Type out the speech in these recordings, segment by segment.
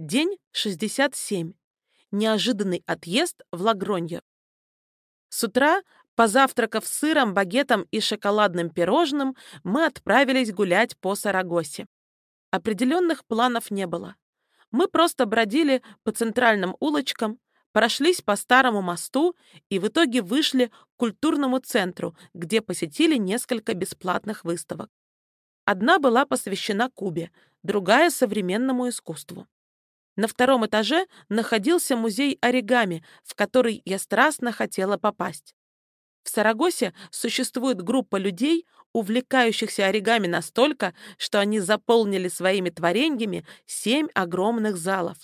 День 67. Неожиданный отъезд в Лагронье. С утра, позавтракав сыром, багетом и шоколадным пирожным, мы отправились гулять по Сарагосе. Определенных планов не было. Мы просто бродили по центральным улочкам, прошлись по старому мосту и в итоге вышли к культурному центру, где посетили несколько бесплатных выставок. Одна была посвящена Кубе, другая — современному искусству. На втором этаже находился музей оригами, в который я страстно хотела попасть. В Сарагосе существует группа людей, увлекающихся оригами настолько, что они заполнили своими творениями семь огромных залов.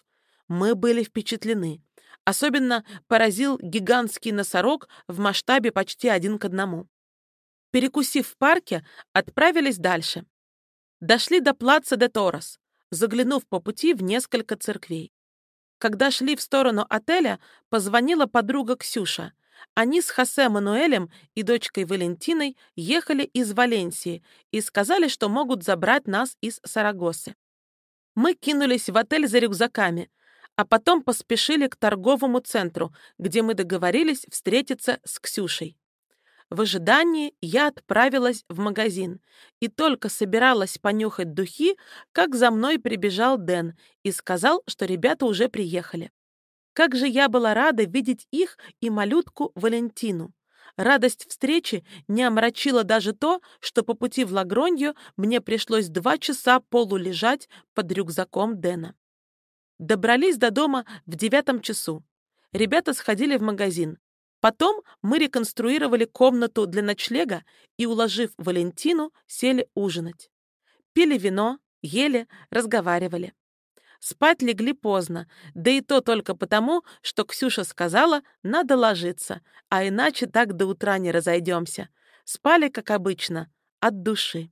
Мы были впечатлены. Особенно поразил гигантский носорог в масштабе почти один к одному. Перекусив в парке, отправились дальше. Дошли до плаца де Торос, заглянув по пути в несколько церквей. Когда шли в сторону отеля, позвонила подруга Ксюша. Они с Хосе Мануэлем и дочкой Валентиной ехали из Валенсии и сказали, что могут забрать нас из Сарагосы. Мы кинулись в отель за рюкзаками, а потом поспешили к торговому центру, где мы договорились встретиться с Ксюшей. В ожидании я отправилась в магазин и только собиралась понюхать духи, как за мной прибежал Дэн и сказал, что ребята уже приехали. Как же я была рада видеть их и малютку Валентину. Радость встречи не омрачила даже то, что по пути в Лагронью мне пришлось два часа полулежать под рюкзаком Дэна. Добрались до дома в девятом часу. Ребята сходили в магазин. Потом мы реконструировали комнату для ночлега и, уложив Валентину, сели ужинать. Пили вино, ели, разговаривали. Спать легли поздно, да и то только потому, что Ксюша сказала, надо ложиться, а иначе так до утра не разойдемся. Спали, как обычно, от души.